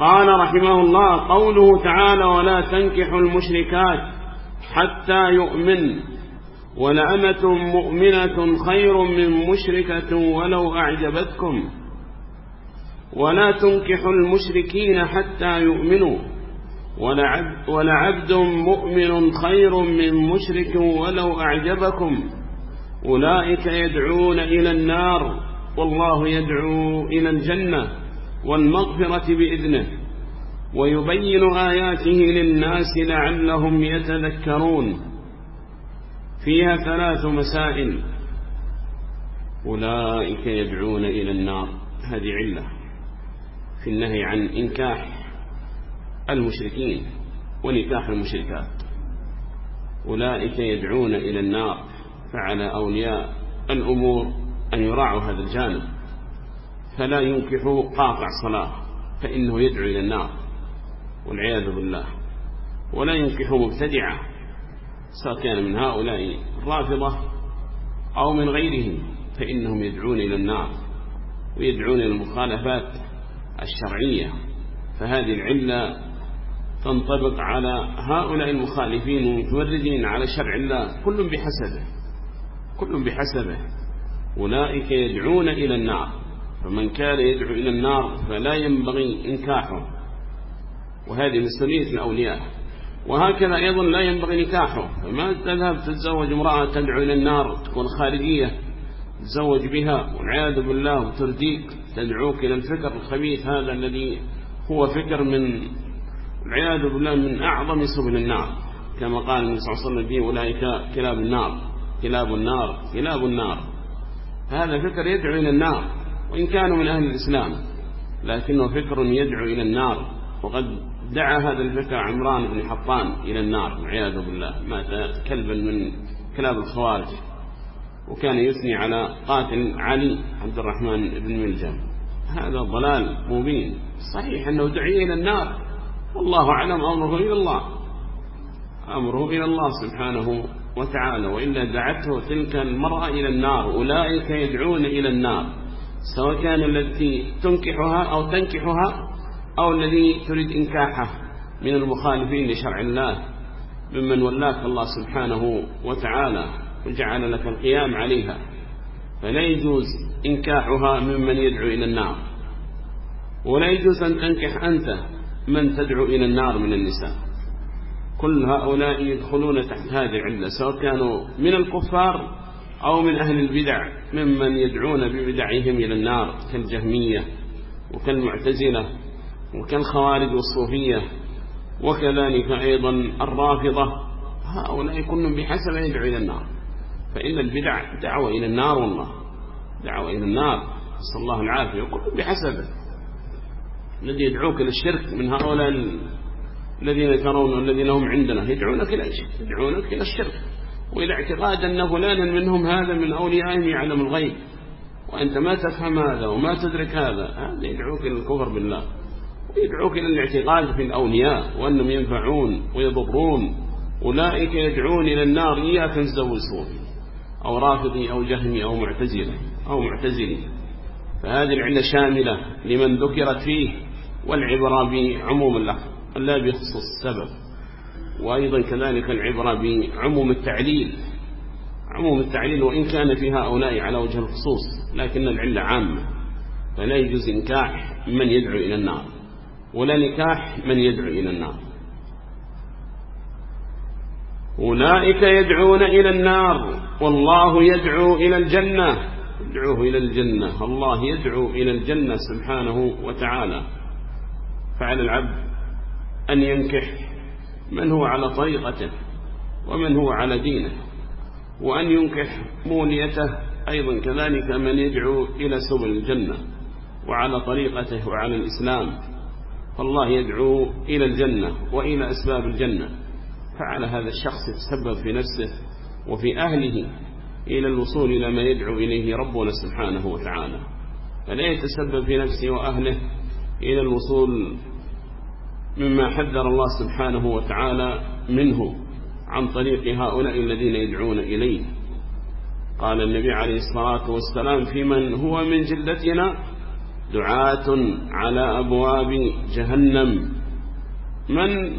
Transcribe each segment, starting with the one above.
قال رحمه الله قوله تعالى ولا تنكحوا المشركات حتى يؤمن ولأمة مؤمنة خير من مشركة ولو أعجبتكم ولا تنكحوا المشركين حتى يؤمنوا ولعبد مؤمن خير من مشرك ولو أعجبكم أولئك يدعون إلى النار والله يدعو إلى الجنة والمغفرة بإذنه. ويبين آياته للناس لعلهم يتذكرون. فيها ثلاث مسائل. أولئك يدعون إلى النار. هذه علة. في النهي عن إنكاح المشركين ونكاح المشركات. أولئك يدعون إلى النار. فعلى أولياء الأمور أن يراعوا هذا الجانب. فلا ينكح قاطع صلاة فإنه يدعو إلى النار والعياذ بالله. ولا ينكح مبتدعة سواء كان من هؤلاء الرافضة أو من غيرهم فإنهم يدعون إلى النار ويدعون إلى المخالفات الشرعية. فهذه العلة تنطبق على هؤلاء المخالفين والمتمردين على شرع الله كل بحسبه كل بحسبه. أولئك يدعون إلى النار. فمن كان يدعو إلى النار فلا ينبغي إنكاحه. وهذه من سنية الأولياء. وهكذا أيضا لا ينبغي نكاحه فما تذهب تتزوج امرأة تدعو إلى النار تكون خارجية تزوج بها والعياذ بالله ترديك تدعوك إلى الفكر الخبيث هذا الذي هو فكر من والعياذ بالله من أعظم سبل النار. كما قال النبي صلى الله عليه وسلم أولئك كلاب النار. كلاب النار كلاب النار. هذا فكر يدعو إلى النار. وإن كانوا من أهل الإسلام لكنه فكر يدعو إلى النار. وقد دعا هذا الفكر عمران بن حطان إلى النار والعياذ بالله. مات كلبا من كلاب الخوارج. وكان يثني على قاتل علي عبد الرحمن بن ملجم. هذا ضلال مبين. صحيح أنه دعي إلى النار. والله أعلم أمره إلى الله. أمره إلى الله سبحانه وتعالى. وإلا دعته تلك المرأة إلى النار. أولئك يدعون إلى النار. سواء كان التي تنكحها أو تنكحها أو الذي تريد إنكاحه من المخالفين لشرع الله ممن ولاك الله سبحانه وتعالى وجعل لك القيام عليها. فلا يجوز إنكاحها ممن يدعو إلى النار. ولا يجوز أن تنكح أنت من تدعو إلى النار من النساء. كل هؤلاء يدخلون تحت هذه العلة سواء كانوا من الكفار أو من أهل البدع ممن يدعون ببدعهم إلى النار كالجهمية وكالمعتزلة وكالخوارج والصوفية وكذلك أيضا الرافضة. هؤلاء يكون بحسب يدعو إلى النار. فإن البدع دعوة إلى النار والله. دعوة إلى النار. صلى الله العافية. وكل بحسبه الذي يدعوك إلى الشرك من هؤلاء الذين ترون الذين هم عندنا يدعونك إلى الشرك يدعونك إلى الشرك. وإلى اعتقاد أن فلانا منهم هذا من أوليائهم يعلم الغيب. وأنت ما تفهم هذا وما تدرك هذا. هذا يدعوك إلى الكفر بالله. ويدعوك إلى الاعتقاد في الأولياء وأنهم ينفعون ويضرون. أولئك يدعون إلى النار إياك الزوسون أو رافضي أو جهمي أو معتزلة أو معتزلي. فهذه العلة شاملة لمن ذكرت فيه والعبرة بعموم الله لا بخصوص السبب. وأيضا كذلك العبرة بعموم التعليل. عموم التعليل وإن كان في هؤلاء على وجه الخصوص لكن العلة عامة. فلا يجوز إنكاح من يدعو إلى النار ولا نكاح من يدعو إلى النار. أولئك يدعون إلى النار والله يدعو إلى الجنة. يدعوه إلى الجنة. الله يدعو إلى الجنة سبحانه وتعالى. فعلى العبد أن ينكح من هو على طريقته ومن هو على دينه وأن ينكح مونيته أيضا كذلك من يدعو إلى سبل الجنة وعلى طريقته وعلى الإسلام. فالله يدعو إلى الجنة وإلى أسباب الجنة. فعلى هذا الشخص يتسبب في نفسه وفي أهله إلى الوصول إلى ما يدعو إليه ربنا سبحانه وتعالى. فلا يتسبب في نفسه وأهله إلى الوصول مما حذر الله سبحانه وتعالى منه عن طريق هؤلاء الذين يدعون إليه. قال النبي عليه الصلاة والسلام في من هو من جلتنا؟ دعاة على أبواب جهنم. من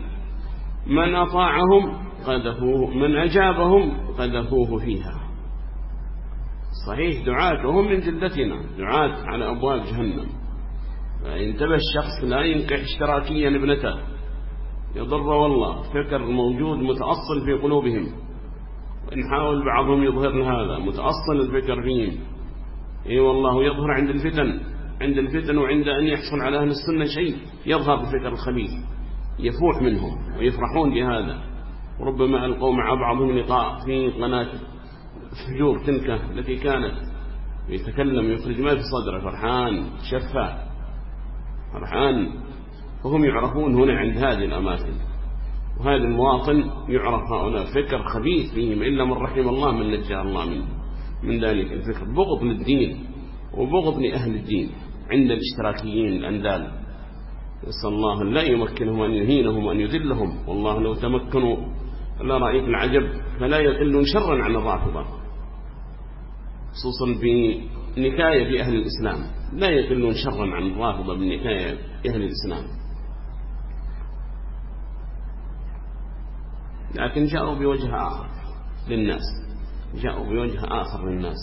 من أطاعهم؟ قذفوه. من أجابهم؟ قذفوه فيها. صحيح دعاة وهم من جلدتنا دعاة على أبواب جهنم. انتبه الشخص لا ينكح اشتراكيا ابنته. يضر والله فكر موجود متأصل في قلوبهم. وإن حاول بعضهم يظهر هذا متأصل الفكر فيهم إي والله يظهر عند الفتن عند الفتن وعند أن يحصل على أهل السنة شيء يظهر الفكر الخبيث يفوح منهم ويفرحون بهذا. ربما ألقوا مع بعضهم لقاء في قناة فجور تلك التي كانت. يتكلم يخرج ما في صدره فرحان شفاه الآن فهم يعرفون هنا عند هذه الأماكن. وهذا المواطن يعرف هؤلاء. فكر خبيث فيهم إلا من رحم الله من نجاه الله منه. من ذلك الفكر. بغض للدين وبغض لأهل الدين. عند الاشتراكيين الأندال. نسأل الله لا يمكنهم أن يهينهم وأن يذلهم. والله لو تمكنوا لا رأيت العجب فلا يقلون شرا عن الرافضة. خصوصا في نكاية في أهل الإسلام. لا يقلون شرا عن الرافضة بالنكاية في أهل الإسلام. لكن جاءوا بوجه آخر للناس. جاءوا بوجه آخر للناس.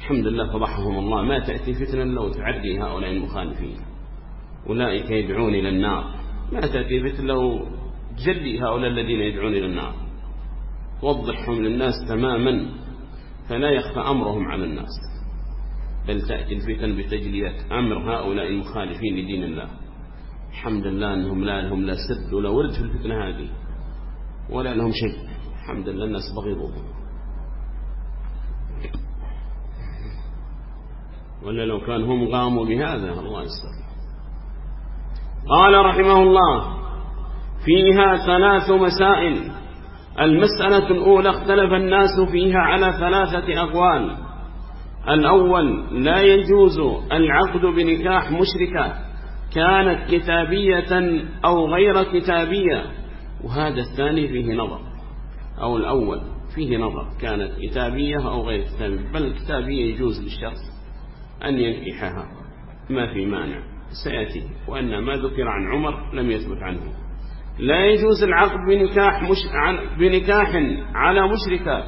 الحمد لله فضحهم الله. ما تأتي فتنة لو تعدي هؤلاء المخالفين. أولئك يدعون إلى النار. ما تأتي فتنة لو جلي هؤلاء الذين يدعون إلى النار. وضحهم للناس تماما. فلا يخفى أمرهم على الناس. بل تأتي الفتن بتجلية أمر هؤلاء المخالفين لدين الله. الحمد لله أنهم لا لهم لا سد ولا ورد في الفتنة هذه ولا لهم شيء. الحمد لله الناس بغيضوهم ولا لو كان هم قاموا بهذا الله يستر. قال رحمه الله فيها ثلاث مسائل. المسألة الأولى اختلف الناس فيها على ثلاثة أقوال. الأول لا يجوز العقد بنكاح مشركة كانت كتابية أو غير كتابية وهذا الثاني فيه نظر أو الأول فيه نظر كانت كتابية أو غير كتابية بل كتابية يجوز للشخص أن ينكحها ما في مانع سيأتي وأن ما ذكر عن عمر لم يثبت عنه. لا يجوز العقد بنكاح, مش... بنكاح على مشركة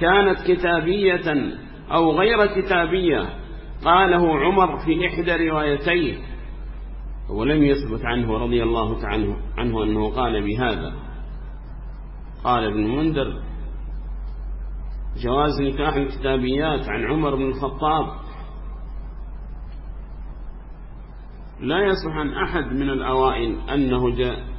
كانت كتابية أو غير كتابية. قاله عمر في إحدى روايتيه. ولم يثبت عنه رضي الله تعالى عنه أنه قال بهذا. قال ابن منذر جواز نكاح الكتابيات عن عمر بن الخطاب. لا يصح عن أحد من الأوائل أنه,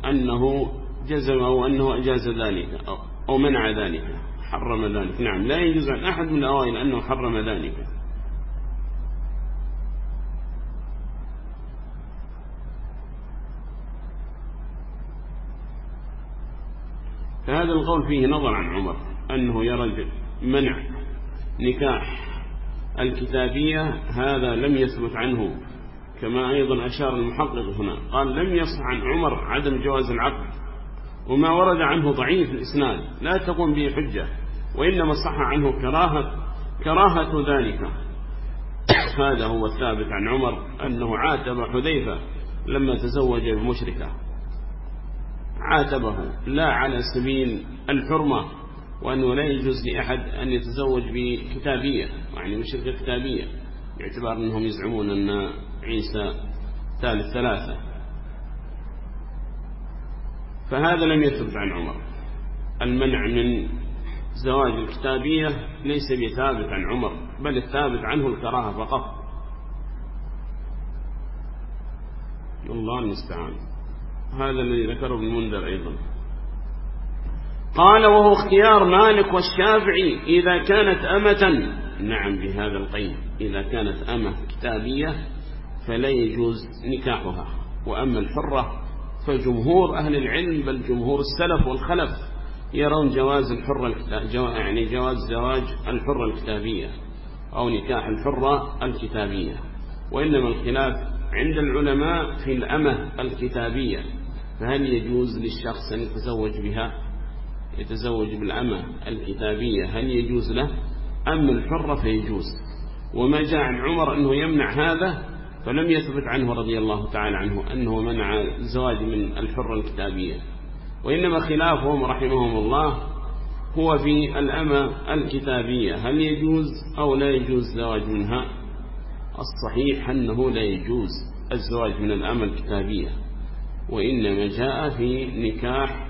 أنه جزم أو أنه أجاز ذلك أو منع ذلك. حرم ذلك نعم لا يجوز عن أحد من الأوائل أنه حرم ذلك فهذا القول فيه نظر عن عمر أنه يرى منع نكاح الكتابية هذا لم يثبت عنه كما أيضا أشار المحقق هنا. قال لم يصح عن عمر عدم جواز العقد وما ورد عنه ضعيف الإسناد لا تقوم به حجة. وإنما صح عنه كراهة كراهة ذلك. هذا هو الثابت عن عمر أنه عاتب حذيفة لما تزوج المشركة عاتبه لا على سبيل الحرمة وأنه لا يجوز لأحد أن يتزوج بكتابية يعني مشركة كتابية باعتبار أنهم يزعمون أن عيسى ثالث ثلاثة. فهذا لم يثبت عن عمر. المنع من زواج الكتابية ليس بثابت عن عمر بل الثابت عنه الكراهة فقط. الله المستعان. هذا الذي ذكره ابن منذر أيضا. قال وهو اختيار مالك والشافعي إذا كانت أمة. نعم بهذا القيد. إذا كانت أمة كتابية فلا يجوز نكاحها. وأما الحرة فجمهور أهل العلم بل جمهور السلف والخلف يرون جواز الحرة يعني جواز زواج الحرة الكتابية أو نكاح الحرة الكتابية. وإنما الخلاف عند العلماء في الأمة الكتابية. فهل يجوز للشخص أن يتزوج بها؟ يتزوج بالأمة الكتابية. هل يجوز له؟ أم الحرة فيجوز. وما جاء عن عمر أنه يمنع هذا فلم يثبت عنه رضي الله تعالى عنه أنه منع الزواج من الحرة الكتابية. وإنما خلافهم رحمهم الله هو في الأمى الكتابية. هل يجوز أو لا يجوز زواج منها؟ الصحيح أنه لا يجوز الزواج من الأمى الكتابية وإنما جاء في نكاح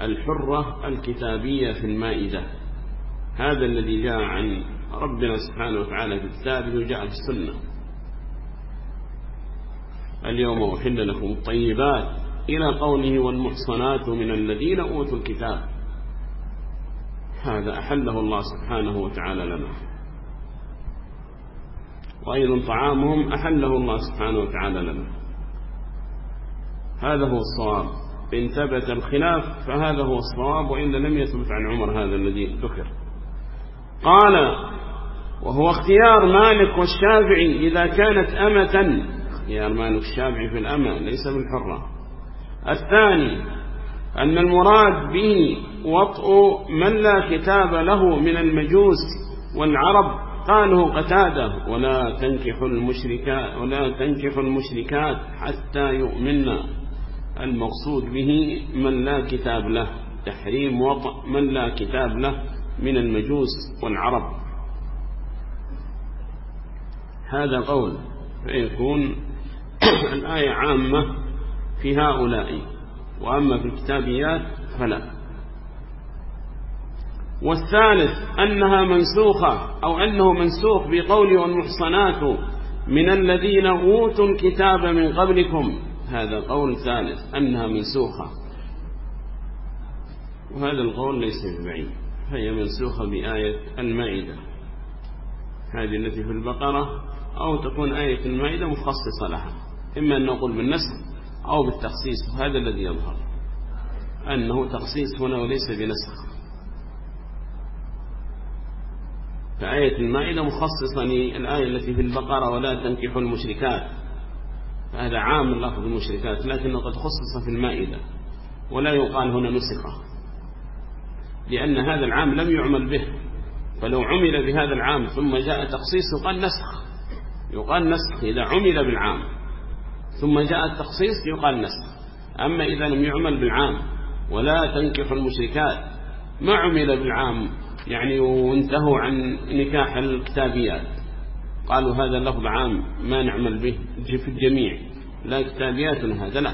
الحرة الكتابية في المائدة. هذا الذي جاء عن ربنا سبحانه وتعالى في الثابت وجاء في السنة. اليوم أحل لكم الطيبات. إلى قوله والمحصنات من الذين أوتوا الكتاب. هذا أحله الله سبحانه وتعالى لنا. وأيضا طعامهم أحله الله سبحانه وتعالى لنا. هذا هو الصواب. إن ثبت الخلاف فهذا هو الصواب وإن لم يثبت عن عمر هذا الذي ذكر. قال وهو اختيار مالك والشافعي إذا كانت أمة. اختيار مالك الشافعي في الأمة ليس بالحرة. الثاني أن المراد به وطء من لا كتاب له من المجوس والعرب. قاله قتادة ولا تنكح المشركات ولا تنكح المشركات حتى يؤمن. المقصود به من لا كتاب له تحريم وطء من لا كتاب له من المجوس والعرب. هذا قول. فيكون الآية عامة. في هؤلاء وأما في الكتابيات فلا. والثالث أنها منسوخة أو أنه منسوخ بقول والمحصنات من الذين أوتوا الكتاب من قبلكم. هذا قول ثالث أنها منسوخة. وهذا القول ليس ببعيد فهي منسوخة بآية المائدة. هذه التي في البقرة أو تكون آية المائدة مخصصة لها. إما أن نقول بالنسخ أو بالتخصيص هذا الذي يظهر. أنه تخصيص هنا وليس بنسخ. فآية المائدة مخصصة للآية يعني التي في البقرة ولا تنكحوا المشركات. هذا عام لفظ المشركات لكنه قد خصص في المائدة. ولا يقال هنا نسخة. لأن هذا العام لم يعمل به. فلو عمل بهذا العام ثم جاء تخصيص يقال نسخ. يقال نسخ إذا عمل بالعام. ثم جاء التخصيص يقال نسخ. أما إذا لم يعمل بالعام ولا تنكح المشركات. ما عمل بالعام يعني وانتهوا عن نكاح الكتابيات. قالوا هذا اللفظ عام ما نعمل به في الجميع. لا كتابيات هذا لا.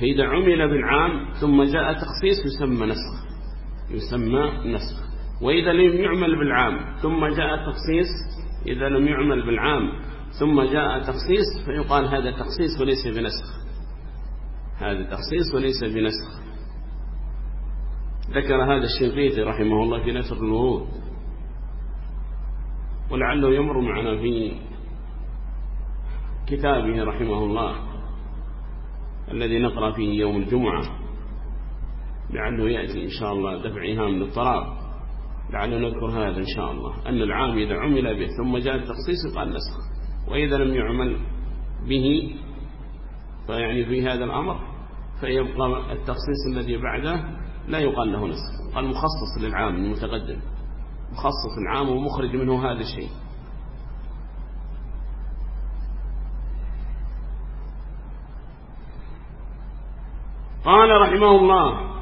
فإذا عمل بالعام ثم جاء تخصيص يسمى نسخ. يسمى نسخ. وإذا لم يعمل بالعام ثم جاء تخصيص إذا لم يعمل بالعام ثم جاء تخصيص فيقال هذا تخصيص وليس بنسخ. هذا تخصيص وليس بنسخ. ذكر هذا الشنقيطي رحمه الله في نشر الورود ولعله يمر معنا في كتابه رحمه الله الذي نقرأ فيه يوم الجمعة. لعله يأتي إن شاء الله دفعها من الطراب لعله نذكر هذا إن شاء الله. أن العام إذا عمل به ثم جاء التخصيص قال نسخ. وإذا لم يعمل به فيعني في هذا الأمر فيبقى التخصيص الذي بعده لا يقال له نسخ قال مخصص للعام المتقدم. مخصص العام ومخرج منه هذا الشيء. قال رحمه الله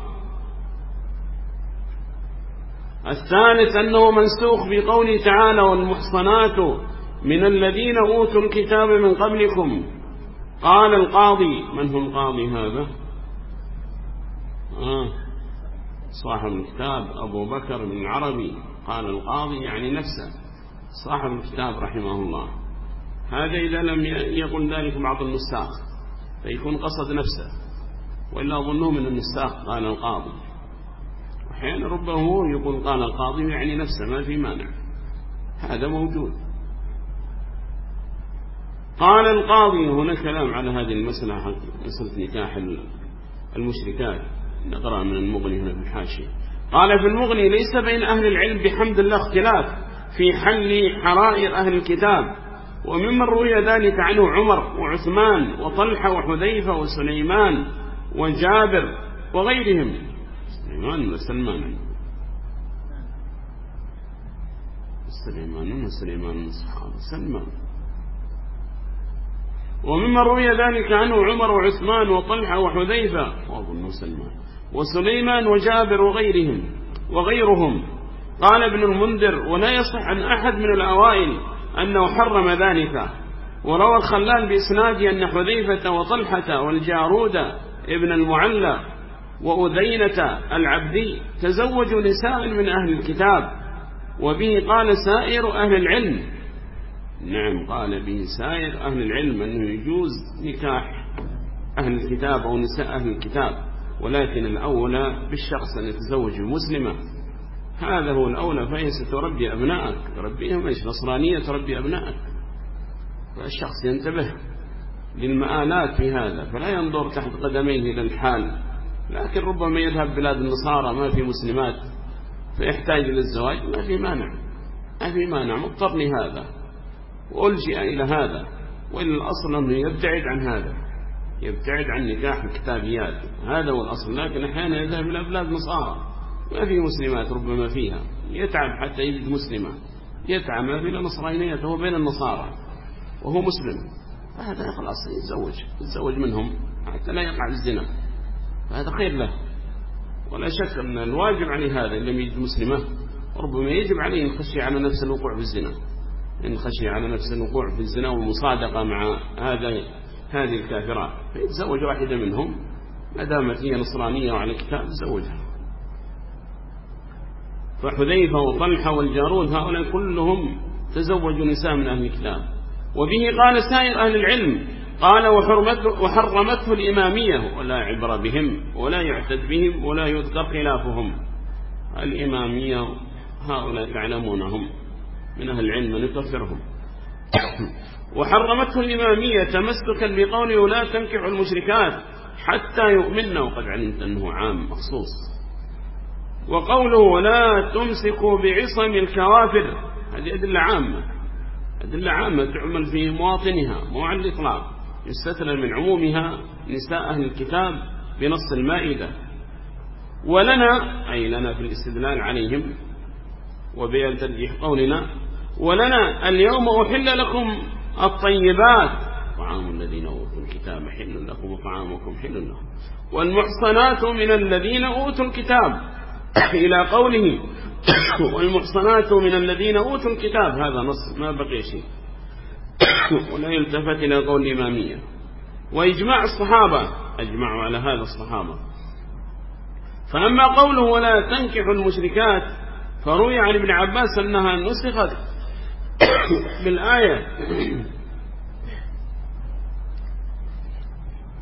الثالث أنه منسوخ في قوله تعالى والمحصنات من الذين أوتوا الكتاب من قبلكم. قال القاضي من هو القاضي هذا؟ آه. صاحب الكتاب أبو بكر بن عربي. قال القاضي يعني نفسه. صاحب الكتاب رحمه الله. هذا إذا لم يقل ذلك بعض النساخ فيكون قصد نفسه. وإلا ظنوا من النساخ قال القاضي. وحين ربما هو يقول قال القاضي يعني نفسه ما في مانع. هذا موجود. قال القاضي هنا كلام على هذه المسألة مسألة نكاح المشركات. نقرأ من المغني هنا في الحاشية. قال في المغني ليس بين أهل العلم بحمد الله اختلاف في حل حرائر أهل الكتاب وممن روي ذلك عنه عمر وعثمان وطلحة وحذيفة وسليمان وجابر وغيرهم. سليمان وسلمان سليمان وسليمان الصحابة سلمان ومما روي ذلك عنه عمر وعثمان وطلحة وحذيفة وابن سلمان وسليمان وجابر وغيرهم وغيرهم. قال ابن المنذر ولا يصح عن أحد من الأوائل أنه حرم ذلك. وروى الخلال بإسناده أن حذيفة وطلحة والجارود ابن المعلى وأذينة العبدي تزوجوا نساء من أهل الكتاب وبه قال سائر أهل العلم نعم قال به سائر أهل العلم أنه يجوز نكاح أهل الكتاب أو نساء أهل الكتاب ولكن الأولى بالشخص أن يتزوج مسلمة. هذا هو الأولى فهي ستربي أبنائك. تربيهم إيش؟ نصرانية تربي أبنائك. فالشخص ينتبه للمآلات في هذا فلا ينظر تحت قدميه إلى الحال. لكن ربما يذهب بلاد النصارى ما في مسلمات فيحتاج للزواج ما في مانع. ما في مانع مضطر لهذا. وألجئ إلى هذا وإن الأصل أنه يبتعد عن هذا يبتعد عن نكاح الكتابيات. هذا هو الأصل لكن أحيانا يذهب إلى بلاد نصارى. ما في مسلمات ربما فيها. يتعب حتى يجد مسلمة. يتعب ما بين نصرانيات هو بين النصارى وهو مسلم. فهذا خلاص يتزوج يتزوج منهم حتى لا يقع الزنا. فهذا خير له. ولا شك أن الواجب عليه هذا إن لم يجد مسلمة ربما يجب عليه أن يخشي على نفسه الوقوع بالزنا إن خشي على نفسه الوقوع في الزنا والمصادقة مع هذا هذه الكافرات. فيتزوج واحدة منهم ما دامت هي نصرانية وعلى كتاب تزوجها. فحذيفة وطلحة والجارود هؤلاء كلهم تزوجوا نساء من أهل الكتاب. وبه قال سائر أهل العلم قال وحرمته, وحرمته الإمامية ولا عبر بهم ولا يعتد بهم ولا يذكر خلافهم. الإمامية هؤلاء تعلمونهم من أهل العلم من يكفرهم وحرمته الإمامية تمسكا بقوله لا تنكع المشركات حتى يؤمن وقد علمت أنه عام مخصوص. وقوله ولا تمسكوا بعصم الكوافر. هذه أدلة عامة. أدلة عامة تعمل في مواطنها مو على الإطلاق. يستثنى من عمومها نساء أهل الكتاب بنص المائدة. ولنا أي لنا في الاستدلال عليهم وبأن تنجيح قولنا ولنا اليوم أحل لكم الطيبات طعام الذين أوتوا الكتاب حل لكم وطعامكم حل لهم والمحصنات من الذين أوتوا الكتاب إلى قوله والمحصنات من الذين أوتوا الكتاب هذا نص ما بقي شيء ولا يلتفت إلى قول الإمامية وإجماع الصحابة أجمعوا على هذا الصحابة فأما قوله ولا تنكح المشركات فروي عن ابن عباس أنها نسخت بالآية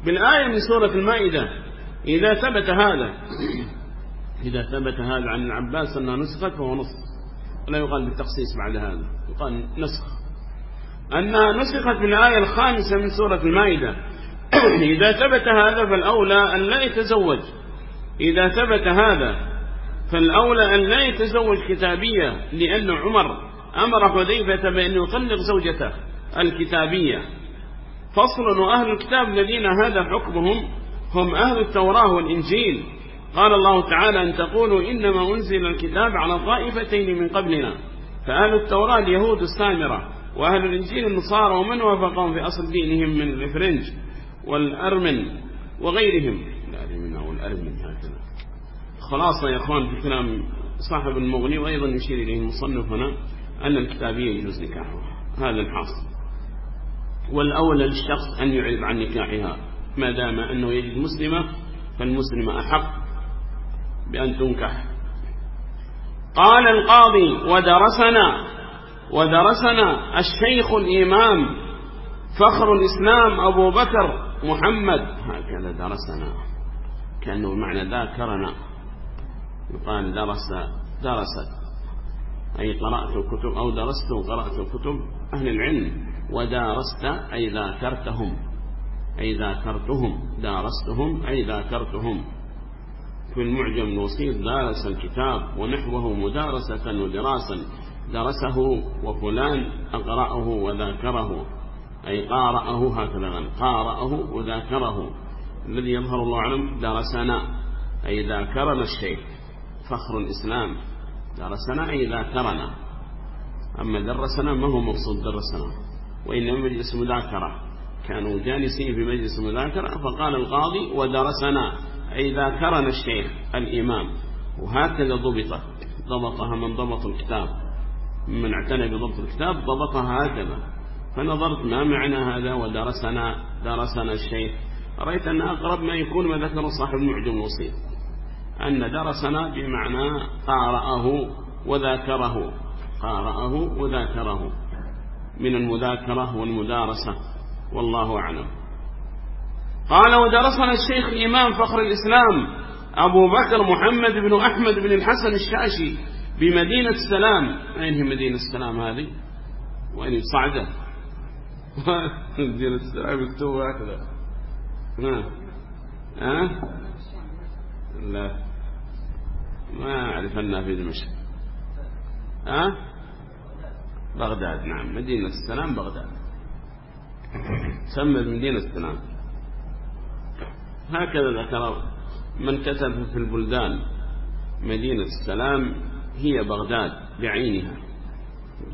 بالآية من سورة المائدة. إذا ثبت هذا إذا ثبت هذا عن العباس أنها نسخت فهو نص ولا يقال بالتخصيص بعد هذا يقال نسخ. أنها نسخت من الآية الخامسة من سورة المائدة. إذا ثبت هذا فالأولى أن لا يتزوج. إذا ثبت هذا فالأولى أن لا يتزوج كتابية لأن عمر أمر حذيفة بأن يطلق زوجته الكتابية. فصل وأهل الكتاب الذين هذا حكمهم هم أهل التوراة والإنجيل. قال الله تعالى أن تقولوا إنما أنزل الكتاب على طائفتين من قبلنا. فأهل التوراة اليهود السامرة وأهل الإنجيل النصارى ومن وافقهم في أصل دينهم من الإفرنج والأرمن وغيرهم. الأرمن أو الأرمن خلاصة يا أخوان في كلام صاحب المغني وأيضا يشير إليه المصنف هنا أن الكتابية يجوز نكاحها هذا الحاصل. والأولى للشخص أن يعرف عن نكاحها ما دام أنه يجد مسلمة فالمسلمة أحق بأن تنكح. قال القاضي ودرسنا ودرسنا الشيخ الإمام فخر الإسلام أبو بكر محمد. هكذا درسنا كأنه معنى ذاكرنا. يقال درس درست. أي قرأت كتب أو درست وقرأت كتب أهل العلم ودارست أي ذاكرتهم. أي ذاكرتهم دارستهم أي ذاكرتهم. في المعجم الوسيط دارس الكتاب ونحوه مدارسة ودراسا درسه وفلان أقرأه وذاكره. أي قارأه هكذا قارأه وذاكره. الذي يظهر الله أعلم درسنا أي ذاكرنا الشيخ. فخر الإسلام. درسنا أي ذاكرنا. أما درسنا ما هو مقصود درسنا. وإنما مجلس مذاكرة. كانوا جالسين في مجلس مذاكرة فقال القاضي ودرسنا. أي ذاكرنا الشيخ الإمام. وهكذا ضبطت. ضبطها من ضبط الكتاب. من اعتنى بضبط الكتاب ضبطها هكذا. فنظرت ما معنى هذا ودرسنا. درسنا الشيخ. رأيت أن أقرب ما يكون ما ذكر صاحب المعجم الوسيط أن درسنا بمعنى قارأه وذاكره. قارأه وذاكره. من المذاكرة والمدارسة. والله أعلم. قال ودرسنا الشيخ الإمام فخر الإسلام أبو بكر محمد بن أحمد بن الحسن الشاشي بمدينة السلام. أين هي مدينة السلام هذه؟ وأين صعدة؟ مدينة السلام التوبة هكذا ها؟ ها؟ لا. ما أعرف أنها في دمشق. ها؟ بغداد نعم. مدينة السلام بغداد. سمى مدينة السلام. هكذا ذكر من كتب في البلدان مدينة السلام هي بغداد بعينها.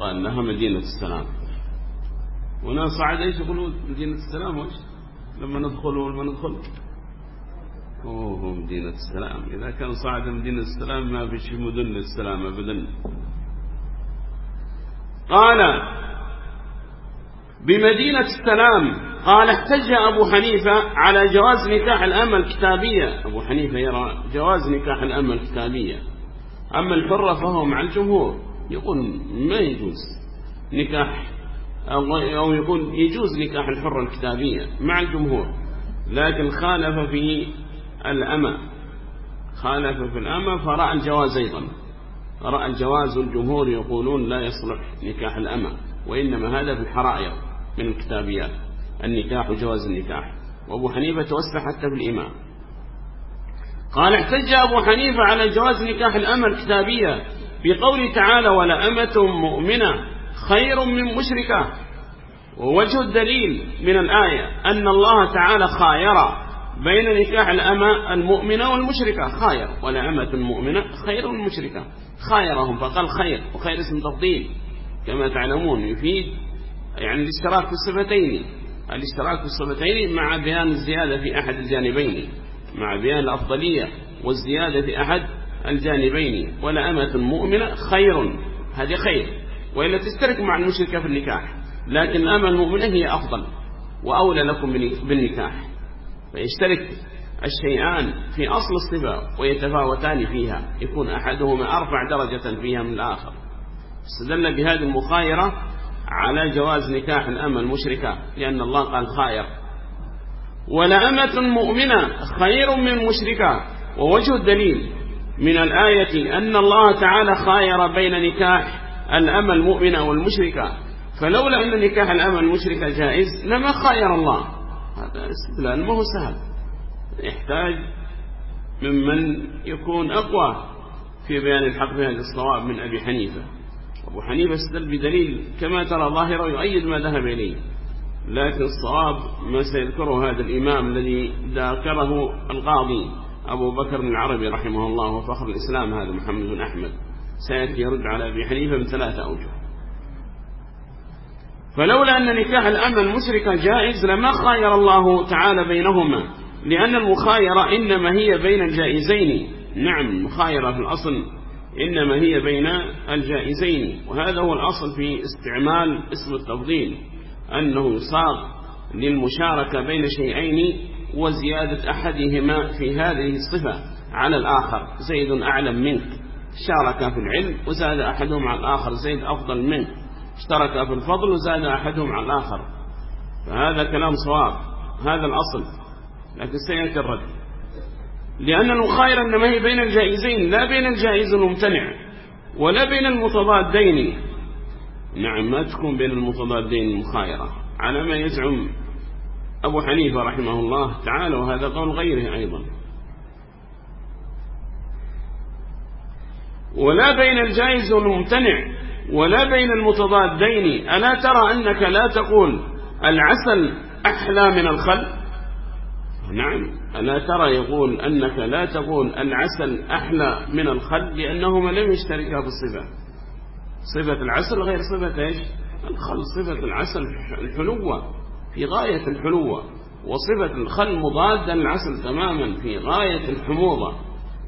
قال أنها مدينة السلام. وناس عاد إيش يقولون مدينة السلام وش؟ لما ندخل ولما ندخل. اوه مدينة السلام. إذا كان صاعد مدينة السلام ما فيش مدن للسلام أبدا. قال بمدينة السلام قال احتج أبو حنيفة على جواز نكاح الأمة الكتابية. أبو حنيفة يرى جواز نكاح الأمة الكتابية. أما الحرة فهو مع الجمهور. يقول ما يجوز نكاح أو يقول يجوز نكاح الحرة الكتابية مع الجمهور. لكن خالف في الأمى خالف في الأمى فرأى الجواز أيضا. رأى الجواز الجمهور يقولون لا يصلح نكاح الأمى وإنما هذا في الحرائر من الكتابيات. النكاح وجواز النكاح. وأبو حنيفة توسع حتى في الإمام. قال احتج أبو حنيفة على جواز نكاح الأمى الكتابية بقول تعالى ولا أمة مؤمنة خير من مشركة. ووجه الدليل من الآية أن الله تعالى خاير بين نكاح الأمة المؤمنة والمشركة. خير والأمة المؤمنة خير المشركة خيرهم فقال خير. وخير اسم تفضيل. كما تعلمون يفيد يعني الاشتراك في الصفتين. الاشتراك في الصفتين مع بيان الزيادة في أحد الجانبين. مع بيان الأفضلية والزيادة في أحد الجانبين. ولا أمة مؤمنة خير. هذه خير. وإلا تشترك مع المشركة في النكاح. لكن الأمة المؤمنة هي أفضل. وأولى لكم بالنكاح. ويشترك الشيئان في أصل الصفة ويتفاوتان فيها يكون أحدهما أرفع درجة فيها من الآخر. استدل بهذه المخايرة على جواز نكاح الأمة المشركة لأن الله قال خائر. ولأمة مؤمنة خير من مشركة ووجه الدليل من الآية أن الله تعالى خاير بين نكاح الأمة المؤمنة والمشركة. فلولا أن نكاح الأمة المشركة جائز لما خاير الله. هذا استدلال ما هو سهل. يحتاج ممن يكون أقوى في بيان الحق بين الصواب من أبي حنيفة. أبو حنيفة استدل بدليل كما ترى ظاهرة يؤيد ما ذهب إليه. لكن الصواب ما سيذكره هذا الإمام الذي ذاكره القاضي أبو بكر بن العربي رحمه الله وفخر الإسلام هذا محمد بن أحمد. سيأتي يرد على أبي حنيفة من ثلاثة أوجه. فلولا أن نكاح الأم المشركة جائز لما خير الله تعالى بينهما لأن المخايرة إنما هي بين الجائزين. نعم المخايرة في الأصل إنما هي بين الجائزين وهذا هو الأصل في استعمال اسم التفضيل أنه صار للمشاركة بين شيئين وزيادة أحدهما في هذه الصفة على الآخر. زيد أعلم منك شارك في العلم وزاد أحدهم على الآخر زيد أفضل منك. اشترك في الفضل وزاد أحدهم على الآخر. فهذا كلام صواب هذا الأصل. لكن سيأتي الرد لأن المخايرة إنما هي بين الجائزين لا بين الجائز الممتنع ولا بين المتضادين. نعم ما تكون بين المتضادين المخايرة على ما يزعم أبو حنيفة رحمه الله تعالى وهذا قول غيره أيضا. ولا بين الجائز والممتنع ولا بين المتضادين. ألا ترى أنك لا تقول العسل أحلى من الخل؟ نعم. ألا ترى يقول أنك لا تقول العسل أحلى من الخل لأنهما لم يشتركا بالصفة. صفة العسل غير صفة إيش؟ الخل. صفة العسل الحلوة. في غاية الحلوة. وصفة الخل مضادة للعسل تماما في غاية الحموضة.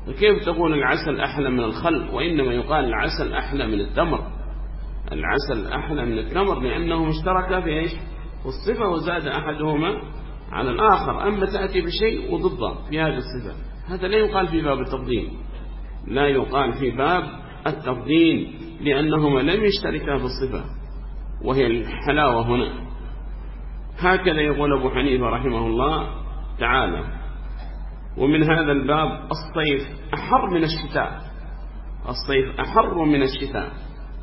فكيف تقول العسل أحلى من الخل وإنما يقال العسل أحلى من التمر؟ العسل أحلى من التمر لأنه اشتركا في إيش والصفة وزاد أحدهما على الآخر. أما تأتي بشيء وضده في هذه الصفة. هذا لا يقال في باب التفضيل. لا يقال في باب التفضيل لأنهما لم يشتركا في الصفة. وهي الحلاوة هنا. هكذا يقول أبو حنيفة رحمه الله تعالى. ومن هذا الباب الصيف أحر من الشتاء. الصيف أحر من الشتاء.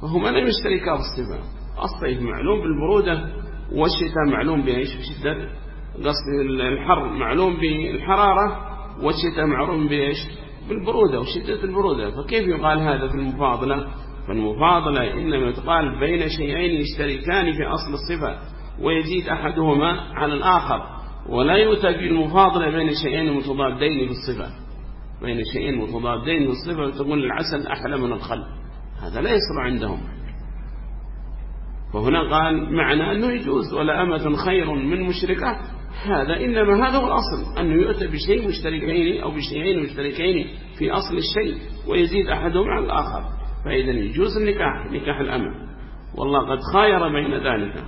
هم أنا مشتركة بالصفة الصيف إيه معلوم بالبرودة والشتاء معلوم بإيش بشدة قصد الحر معلوم بالحرارة والشتاء معلوم بإيش بالبرودة وشدة البرودة. فكيف يقال هذا في المفاضلة؟ فالمفاضلة إنما تقال بين شيئين يشتركان في أصل الصفة ويزيد أحدهما على الآخر. ولا يؤتى بالمفاضلة بين شيئين متضادين في الصفة. بين شيئين متضادين في الصفة تقول العسل أحلى من الخل. هذا لا يشرع عندهم. فهنا قال معنى أنه يجوز ولا أمة خير من مشركة. هذا إنما هذا هو الأصل أنه يؤتى بشيء مشتركين أو بشيئين مشتركين في أصل الشيء ويزيد أحدهم على الآخر. فإذا يجوز النكاح نكاح الأمة. والله قد خاير بين ذلك.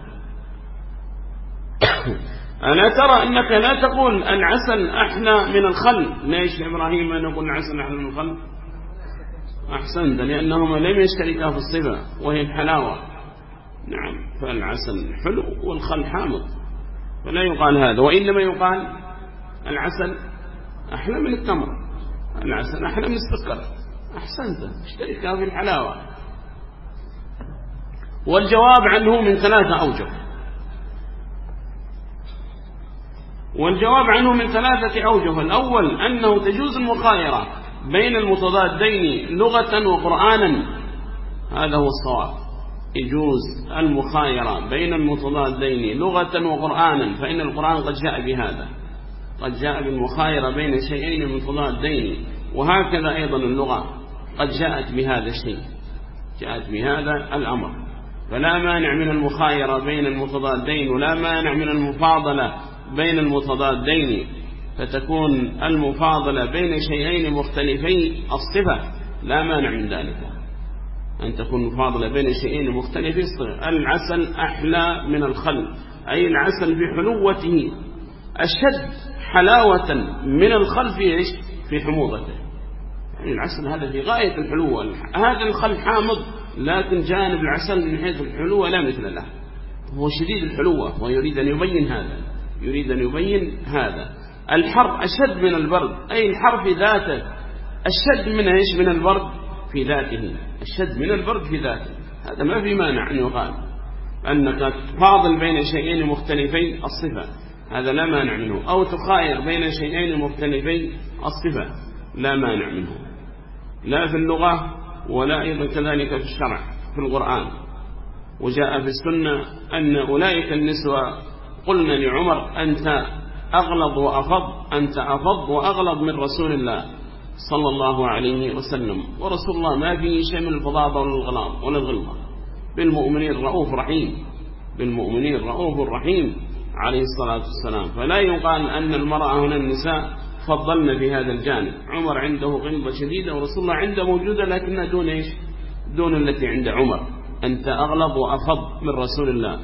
ألا ترى أنك لا تقول العسل أحلى من الخل؟ ليش إبراهيم نقول العسل أحلى من الخل؟ أحسنت لأنهما لم يشتركا في الصفة وهي الحلاوة. نعم فالعسل حلو والخل حامض فلا يقال هذا. وإنما يقال العسل أحلى من التمر. العسل أحلى من السكر. أحسنت اشتركا في الحلاوة. والجواب عنه من ثلاثة أوجه. والجواب عنه من ثلاثة أوجه. الأول أنه تجوز المخايرة. بين المتضادين لغة وقرآنا. هذا هو الصواب. يجوز المخايرة بين المتضادين لغة وقرآنا فإن القرآن قد جاء بهذا. قد جاء بالمخايرة بين شيئين المتضادين وهكذا أيضا اللغة قد جاءت بهذا الشيء. جاءت بهذا الأمر. فلا مانع من المخايرة بين المتضادين ولا مانع من المفاضلة بين المتضادين. فتكون المفاضلة بين شيئين مختلفين الصفة لا مانع من ذلك. أن تكون مفاضلة بين شيئين مختلفين الصفة العسل أحلى من الخل أي العسل بحلوته أشد حلاوة من الخل في إيش؟ في حموضته. يعني العسل هذا في غاية الحلوة هذا الخل حامض لكن جانب العسل من حيث الحلوة لا مثل له. هو شديد الحلوة ويريد أن يبين هذا يريد أن يبين هذا. الحر أشد من البرد أي الحر في ذاته أشد من إيش؟ من البرد في ذاته أشد من البرد في ذاته. هذا ما في مانع أن يقال. أنك تفاضل بين شيئين مختلفي الصفة. هذا لا مانع منه. أو تخاير بين شيئين مختلفي الصفة. لا مانع منه. لا في اللغة ولا أيضا كذلك في الشرع في القرآن. وجاء في السنة أن أولئك النسوة. قلنا لعمر أنت اغلب و أنت افض واغلب من رسول الله صلى الله عليه وسلم. ورسول الله ما فيه شيء من الفظاظة ولا الغلام ولا الغلظة بالمؤمنين رؤوف رحيم. بالمؤمنين رؤوف رحيم عليه الصلاة والسلام. فلا يقال أن المرأة هنا النساء فضلنا في هذا الجانب. عمر عنده غلظة شديدة ورسول الله عنده موجودة لكنها دون إيش؟ دون التي عند عمر. أنت أغلب وأفض من رسول الله.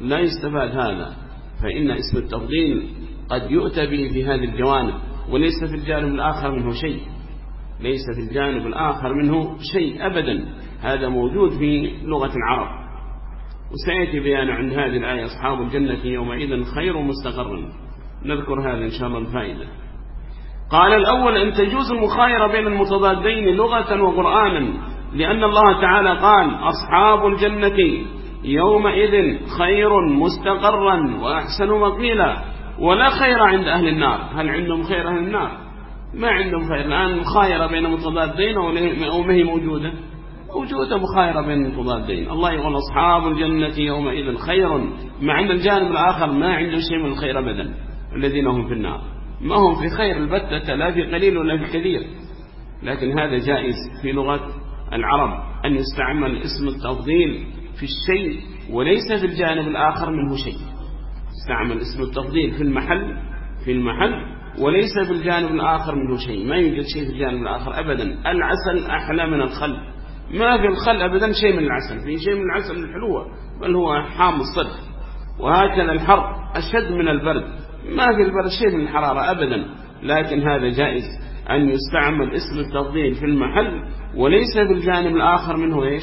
لا يستفاد هذا. فإن اسم التفضيل قد يؤتى به في هذه الجوانب وليس في الجانب الآخر منه شيء. ليس في الجانب الآخر منه شيء أبدا. هذا موجود في لغة العرب. وسيأتي بيان عند هذه الآية. أصحاب الجنة يومئذ خير مستقر. نذكر هذا إن شاء الله الفائدة. قال الأول أن تجوز المخايرة بين المتضادين لغة وقرآنا لأن الله تعالى قال أصحاب الجنة يومئذ خير مستقرا وأحسن مقيلا. ولا خير عند أهل النار. هل عندهم خير أهل النار؟ ما عندهم خير. الآن مخايرة بين متضادين أو ما هي موجودة. موجودة مخايرة بين متضادين الله يقول أصحاب الجنة يومئذ خير. مع أن الجانب الآخر ما عنده شيء من الخير أبدا. الذين هم في النار. ما هم في خير؟ البتة لا في قليل ولا في كثير. لكن هذا جائز في لغة العرب أن يستعمل اسم التفضيل في الشيء وليس في الجانب الآخر منه شيء. استعمل اسم التفضيل في المحل في المحل وليس بالجانب الآخر منه شيء ما يوجد شيء في الجانب الآخر أبدا. العسل أحلى من الخل. ما في الخل أبدا شيء من العسل في شيء من العسل الحلوة بل هو حام الصدر. وهكذا الحر أشد من البرد. ما في البرد شيء من الحرارة أبدا. لكن هذا جائز أن يستعمل اسم التفضيل في المحل وليس بالجانب الآخر منه إيش؟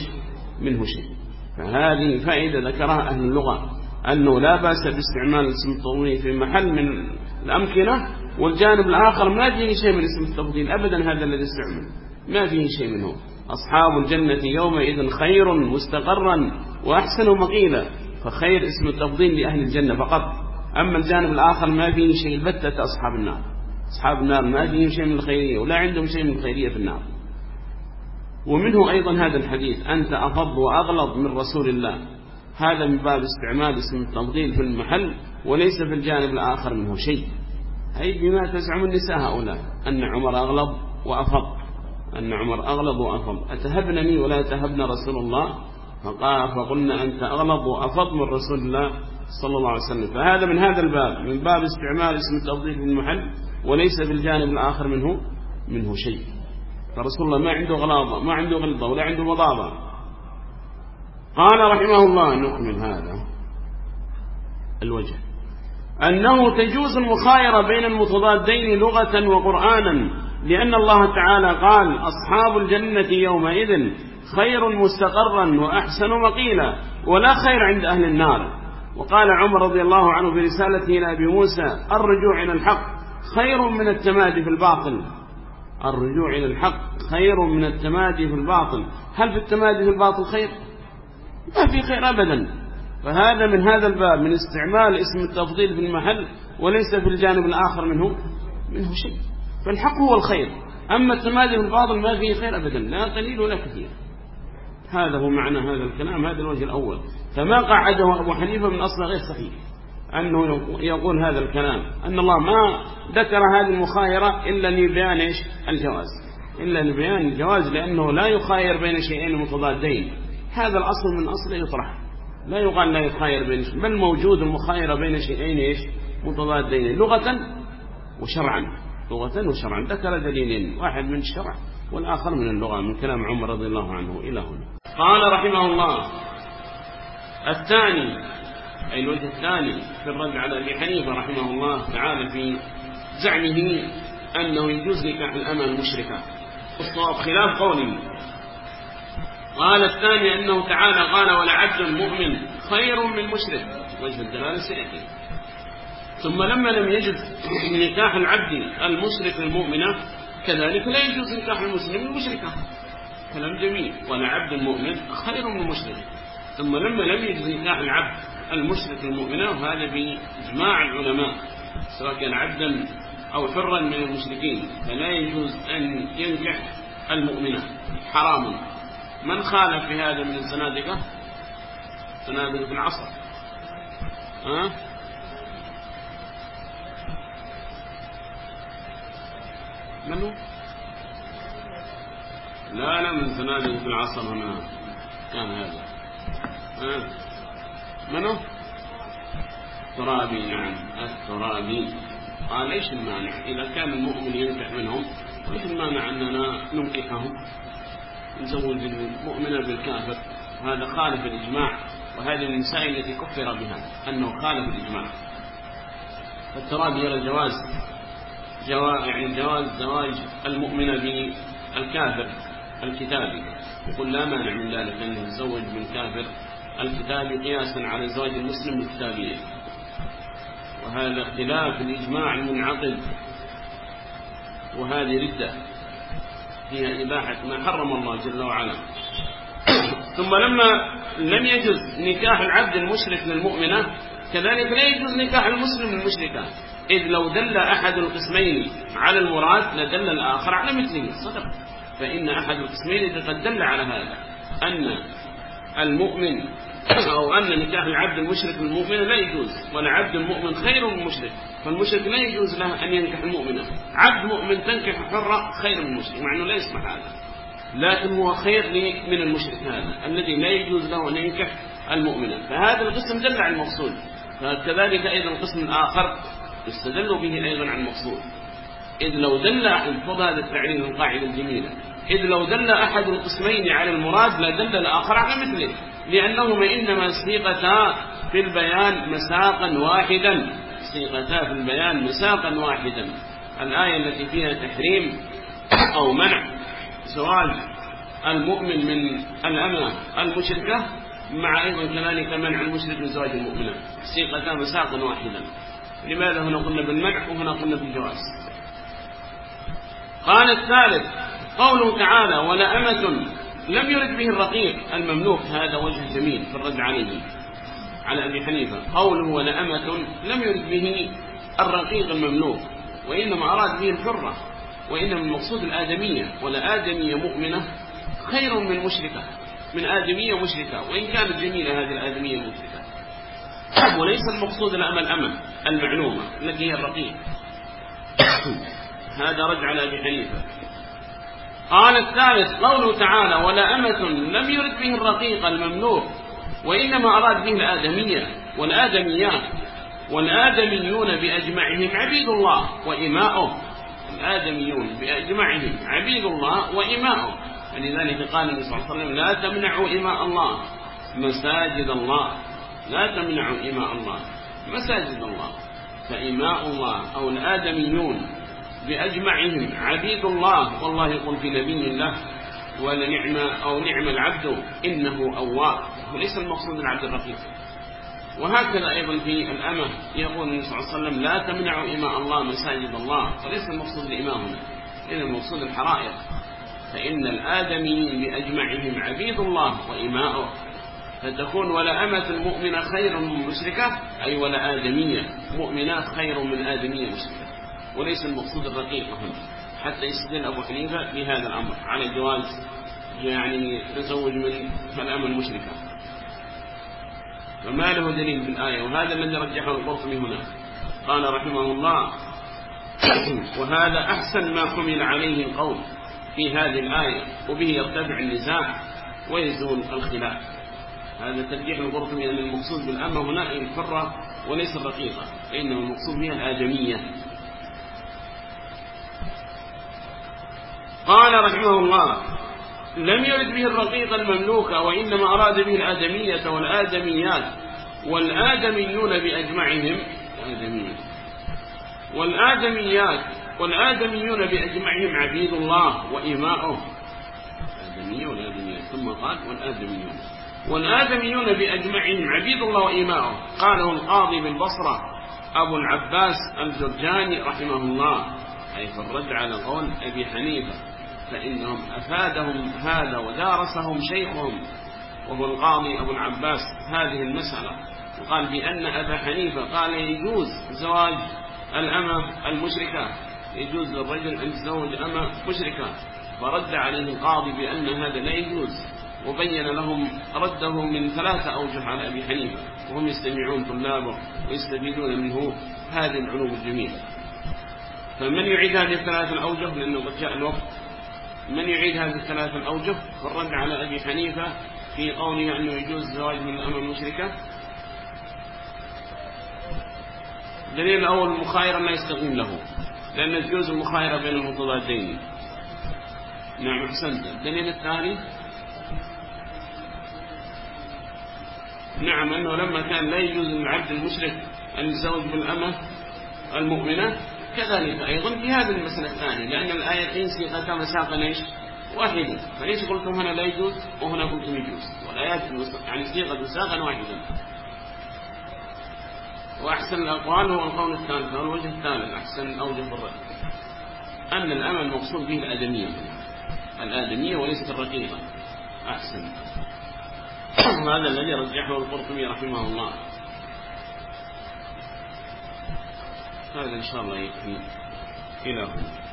منه شيء. فهذه فائدة ذكرها أهل اللغة. أنه لا بأس باستعمال الاسم التفضيل في محل من الأمكنة والجانب الآخر ما فيه شيء من اسم التفضيل. أبدا هذا الذي استعمل. ما فيه شيء منه. أصحاب الجنة يومئذ خير مستقرا وأحسن مقيلا. فخير اسم التفضيل لأهل الجنة فقط. أما الجانب الآخر ما فيه شيء البتة أصحاب النار. أصحاب النار ما فيهم شيء من الخيرية ولا عندهم شيء من الخيرية في النار. ومنه أيضا هذا الحديث. أنت أفض وأغلظ من رسول الله. هذا من باب استعمال اسم التفضيل في المحل وليس في الجانب الآخر منه شيء. أي بما تزعم النساء هؤلاء أن عمر أغلب وأفض. أن عمر أغلب وأفض. أتهبنني ولا تهبن رسول الله؟ فقال فقلنا أنت أغلب وأفض من رسول الله صلى الله عليه وسلم. فهذا من هذا الباب من باب استعمال اسم التفضيل في المحل وليس في الجانب الآخر منه منه شيء. فرسول الله ما عنده غلاظة ما عنده غلظة ولا عنده مضاضة. قال رحمه الله نكمل هذا. الوجه. أنه تجوز المخايرة بين المتضادين لغة وقرآنا لأن الله تعالى قال أصحاب الجنة يومئذ خير مستقرا وأحسن مقيلا ولا خير عند أهل النار. وقال عمر رضي الله عنه في رسالته إلى أبي موسى الرجوع إلى الحق خير من التمادي في الباطل. الرجوع إلى الحق خير من التمادي في الباطل. هل في التمادي في الباطل خير؟ ما في خير أبدا. فهذا من هذا الباب من استعمال اسم التفضيل في المحل وليس في الجانب الآخر منه منه شيء. فالحق هو الخير. أما التمادي في الباطل ما فيه خير أبدا لا قليل ولا كثير. هذا هو معنى هذا الكلام هذا الوجه الأول. فما قعده أبو حنيفة من أصل غير صحيح أنه يقول هذا الكلام أن الله ما ذكر هذه المخايرة إلا لبيان الجواز. إلا لبيان الجواز لأنه لا يخاير بين شيئين متضادين. هذا الأصل من أصل يطرح لا يقال لا يخير بين شيء. بل موجود المخايرة بين شيئين إيش؟ متضادين. لغة وشرعا. لغة وشرعا. ذكر دليلين. واحد من الشرع والآخر من اللغة من كلام عمر رضي الله عنه إلى هنا. قال رحمه الله الثاني أي الوجه الثاني في الرد على أبي حنيفة رحمه الله تعالى في زعمه أنه يجوز نكاح الأمة المشركة. خلاف قوله. قال الثاني أنه تعالى قال ولعبد مؤمن خير من مشرك. وجه الدلالة سيأتي ثم لما لم يجد نكاح العبد المشرك المؤمنة كذلك لا يجوز نكاح المسلم المشركة كلام جميل. ولعبد المؤمن خير من مشرك. ثم لما لم يجد نكاح العبد المشرك المؤمنة وهذا بإجماع العلماء سواء كان عبدا أو حرا من المشركين فلا يجوز أن ينكح المؤمنة حرام. من خالف في هذا من الزنادقة؟ زنادقة العصر ها؟ من هو؟ لا لا من زنادقة العصر هنا. كان هذا. ها؟ من هو؟ الترابي نعم. الترابي. قال ليش المانع؟ إذا كان المؤمن ينفع منهم إيش المانع أننا ننكحهم؟ يزوج المؤمنة بالكافر هذا خالف الإجماع وهذه من النساء التي كفر بها أنه خالف الإجماع. فالتراد يرى الجواز جواز يعني جواز زواج المؤمنة بالكافر الكتابي. يقول لا مانع من ذلك أنه يتزوج من كافر الكتابي قياسا على زواج المسلم الكتابي وهذا اختلاف الإجماع المنعقد وهذه ردة. هي إباحة ما حرم الله جل وعلا. ثم لما لم يجز نكاح العبد المشرك للمؤمنة كذلك لا يجوز نكاح المسلم للمشركة. إذ لو دل أحد القسمين على المراد لدل الآخر على مثله. صدق. فإن أحد القسمين قد دل على هذا. أن المؤمن أو أن نكاح العبد المشرك المؤمن لا يجوز ولا عبد المؤمن خير من المشرك فالمشرك لا يجوز له أن ينكح المؤمنة عبد مؤمن تنكح حرة خير من المشرك مع أنه لا يسمح هذا. لكن هو خير من المشرك هذا الذي لا يجوز له أن ينكح المؤمنة فهذا القسم دل على المقصود. فكذلك أيضا القسم الآخر يستدل به أيضا عن المقصود. إذ لو دل الفضاء هذا القاعدة الجميلة. إذ لو دل أحد القسمين على المراد لدل الآخر على مثله. لأنهما إنما سيقتا في البيان مساقا واحدا. سيقتا في البيان مساقا واحدا. الآية التي فيها تحريم أو منع. زواج المؤمن من الأمة المشركة؟ مع أيضا كذلك منع المشرك من زواج المؤمنة. سيقتا مساقا واحدا. لماذا هنا قلنا بالمنع وهنا قلنا بالجواز؟ قال الثالث قوله تعالى ولا أمة لم يرد به الرقيق المملوك هذا وجه جميل في الرد عليه. على أبي حنيفة. قوله ولأمة لم يرد به الرقيق المملوك وإنما أراد به الحرة وإنما المقصود الآدمية. ولا آدمية مؤمنة خير من مشركة. من آدمية مشركة. وإن كانت جميلة هذه الآدمية المشركة وليس المقصود الأمل الأمل المعلومة. التي هي الرقيق. هذا رجع على أبي حنيفة. قال الثالث قوله تعالى ولا أمة لم يرد به الرقيق المملوك وإنما أراد به الآدمية والآدميات والآدميون بأجمعهم عبيد الله وإماؤه الآدميون بأجمعهم عبيد الله وإماؤه يعني فلذلك قال النبي صلى الله عليه وسلم لا تمنعوا إماء الله مساجد الله لا تمنعوا إماء الله مساجد الله فإماء الله أو الآدميون بأجمعهم عبيد الله. والله يقول في نبي الله ولنعم أو نعم العبد إنه أواب. وليس المقصود العبد الرقيق. وهكذا أيضا في الأمة يقول النبي صلى الله عليه وسلم لا تمنعوا إماء الله مساجد الله. وليس المقصود الإمام إن المقصود الحرائق. فإن الآدميين بأجمعهم عبيد الله وإماؤه فتكون ولا أمة مؤمنة خير من مشركة أي ولا آدمية مؤمنة خير من آدمية مشركة. وليس المقصود الرقيق هنا حتى يستدل أبو حنيفة بهذا الأمر. على جواز يعني تزوج من فلام المشركة. فما له دليل في الآية؟ وهذا الذي رجحه القرطبي هنا. قال رحمه الله وهذا أحسن ما حمل عليه القول في هذه الآية وبه يرتفع النزاع ويزول الخلاف. هذا ترجيح القرطبي أن المقصود بالأمر هنا الفرة وليس الرقيقة فإنه المقصود بها الآدمية قال رحمه الله لم يرد به الرقيق المملوك وإنما أراد به الآدمية والآدميات والآدميون بأجمعهم آدمية والآدميات والآدميون بأجمعهم عبيد الله وإماؤه. آدميون والآدميات ثم قال والآدميون. والآدميون بأجمعهم عبيد الله وإماؤه. قاله القاضي بالبصرة أبو العباس الجرجاني رحمه الله حيث الرد على قول أبي حنيفة. فإنهم أفادهم هذا ودارسهم شيخهم وهو القاضي أبو العباس هذه المسألة. وقال بأن أبا حنيفة قال يجوز زواج الأمة المشركة يجوز للرجل أن يتزوج أمة مشركة. فرد عليه القاضي بأن هذا لا يجوز وبين لهم رده من ثلاثة أوجه على أبي حنيفة. وهم يستمعون طلابه ويستفيدون منه. هذه العلوم الجميلة. فمن يعيد هذه الثلاثة الأوجه؟ لأنه قد جاء الوقت. من يعيد هذه الثلاثة الأوجه فالرد على أبي حنيفة في قوله أنه يجوز الزواج من الأمة المشركة. دليل الأول المخايرة لا يستقيم له لأن تجوز المخايرة بين المتضادين نعم أحسنت. الدليل الثاني نعم أنه لما كان لا يجوز للعبد المشرك أن يتزوج بالأمة المؤمنة كذلك أيضا في هذا المسألة الثانية لأن الآيتين سياقتا مساقا إيش؟ واحدة فليش قلتم هنا لا يجوز وهنا قلتم يجوز. والآيات يعني سياقا مساقا واحدا. وأحسن الأقوال هو القول الثالث أو الوجه الثالث أحسن أوجه الرد. أن الأمل المقصود به الآدمية. الآدمية وليست الرقيقة. أحسن. وهذا الذي رجحه القرطبي رحمه الله. هذا إن شاء الله يكفي إلى هنا